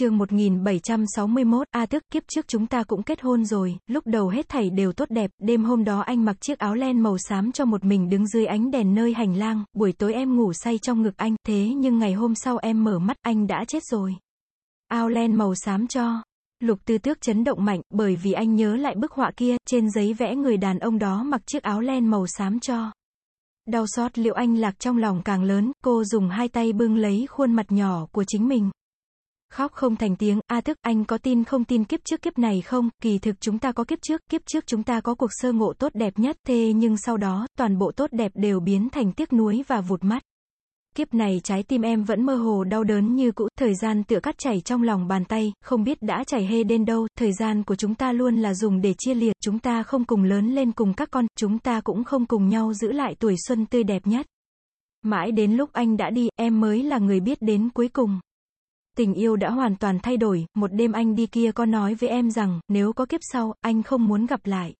chương 1761, A tức, kiếp trước chúng ta cũng kết hôn rồi, lúc đầu hết thảy đều tốt đẹp, đêm hôm đó anh mặc chiếc áo len màu xám cho một mình đứng dưới ánh đèn nơi hành lang, buổi tối em ngủ say trong ngực anh, thế nhưng ngày hôm sau em mở mắt, anh đã chết rồi. Áo len màu xám cho. Lục tư tước chấn động mạnh, bởi vì anh nhớ lại bức họa kia, trên giấy vẽ người đàn ông đó mặc chiếc áo len màu xám cho. Đau xót liệu anh lạc trong lòng càng lớn, cô dùng hai tay bưng lấy khuôn mặt nhỏ của chính mình. Khóc không thành tiếng, A thức, anh có tin không? Tin kiếp trước kiếp này không, kỳ thực chúng ta có kiếp trước, kiếp trước chúng ta có cuộc sơ ngộ tốt đẹp nhất, thế nhưng sau đó, toàn bộ tốt đẹp đều biến thành tiếc nuối và vụt mắt. Kiếp này trái tim em vẫn mơ hồ đau đớn như cũ, thời gian tựa cắt chảy trong lòng bàn tay, không biết đã chảy hê đến đâu, thời gian của chúng ta luôn là dùng để chia liệt, chúng ta không cùng lớn lên cùng các con, chúng ta cũng không cùng nhau giữ lại tuổi xuân tươi đẹp nhất. Mãi đến lúc anh đã đi, em mới là người biết đến cuối cùng. Tình yêu đã hoàn toàn thay đổi, một đêm anh đi kia có nói với em rằng, nếu có kiếp sau, anh không muốn gặp lại.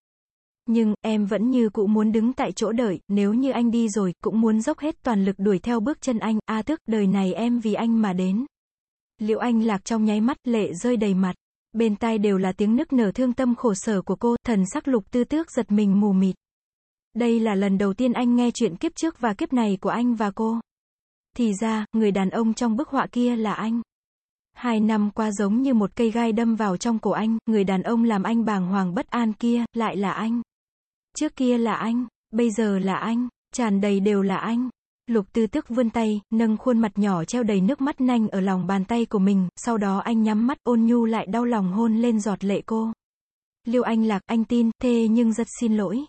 Nhưng, em vẫn như cũ muốn đứng tại chỗ đợi, nếu như anh đi rồi, cũng muốn dốc hết toàn lực đuổi theo bước chân anh, a tức, đời này em vì anh mà đến. Liệu anh lạc trong nháy mắt, lệ rơi đầy mặt. Bên tai đều là tiếng nức nở thương tâm khổ sở của cô, thần sắc lục tư tước giật mình mù mịt. Đây là lần đầu tiên anh nghe chuyện kiếp trước và kiếp này của anh và cô. Thì ra, người đàn ông trong bức họa kia là anh. Hai năm qua giống như một cây gai đâm vào trong cổ anh, người đàn ông làm anh bàng hoàng bất an kia, lại là anh. Trước kia là anh, bây giờ là anh, tràn đầy đều là anh. Lục tư tức vươn tay, nâng khuôn mặt nhỏ treo đầy nước mắt nanh ở lòng bàn tay của mình, sau đó anh nhắm mắt ôn nhu lại đau lòng hôn lên giọt lệ cô. Liêu anh lạc, anh tin, thê nhưng rất xin lỗi.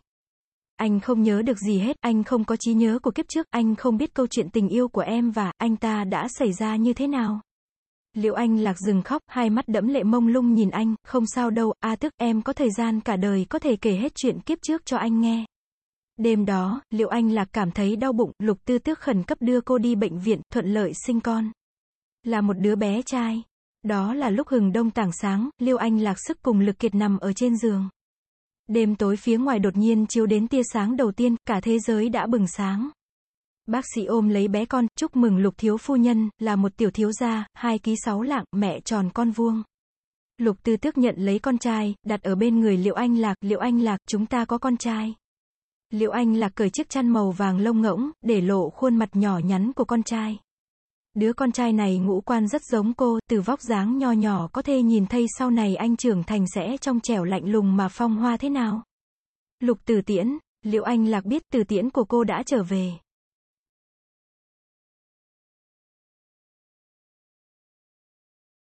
Anh không nhớ được gì hết, anh không có trí nhớ của kiếp trước, anh không biết câu chuyện tình yêu của em và anh ta đã xảy ra như thế nào. Liệu anh lạc dừng khóc, hai mắt đẫm lệ mông lung nhìn anh, không sao đâu, a à tức em có thời gian cả đời có thể kể hết chuyện kiếp trước cho anh nghe. Đêm đó, liệu anh lạc cảm thấy đau bụng, lục tư tước khẩn cấp đưa cô đi bệnh viện, thuận lợi sinh con. Là một đứa bé trai. Đó là lúc hừng đông tảng sáng, liêu anh lạc sức cùng lực kiệt nằm ở trên giường. Đêm tối phía ngoài đột nhiên chiếu đến tia sáng đầu tiên, cả thế giới đã bừng sáng. Bác sĩ ôm lấy bé con, chúc mừng lục thiếu phu nhân, là một tiểu thiếu gia, hai ký sáu lạng, mẹ tròn con vuông. Lục tư tước nhận lấy con trai, đặt ở bên người liệu anh lạc, liệu anh lạc, chúng ta có con trai. Liệu anh lạc cởi chiếc chăn màu vàng lông ngỗng, để lộ khuôn mặt nhỏ nhắn của con trai. Đứa con trai này ngũ quan rất giống cô, từ vóc dáng nho nhỏ có thể nhìn thấy sau này anh trưởng thành sẽ trong trẻo lạnh lùng mà phong hoa thế nào. Lục tử tiễn, liệu anh lạc biết từ tiễn của cô đã trở về.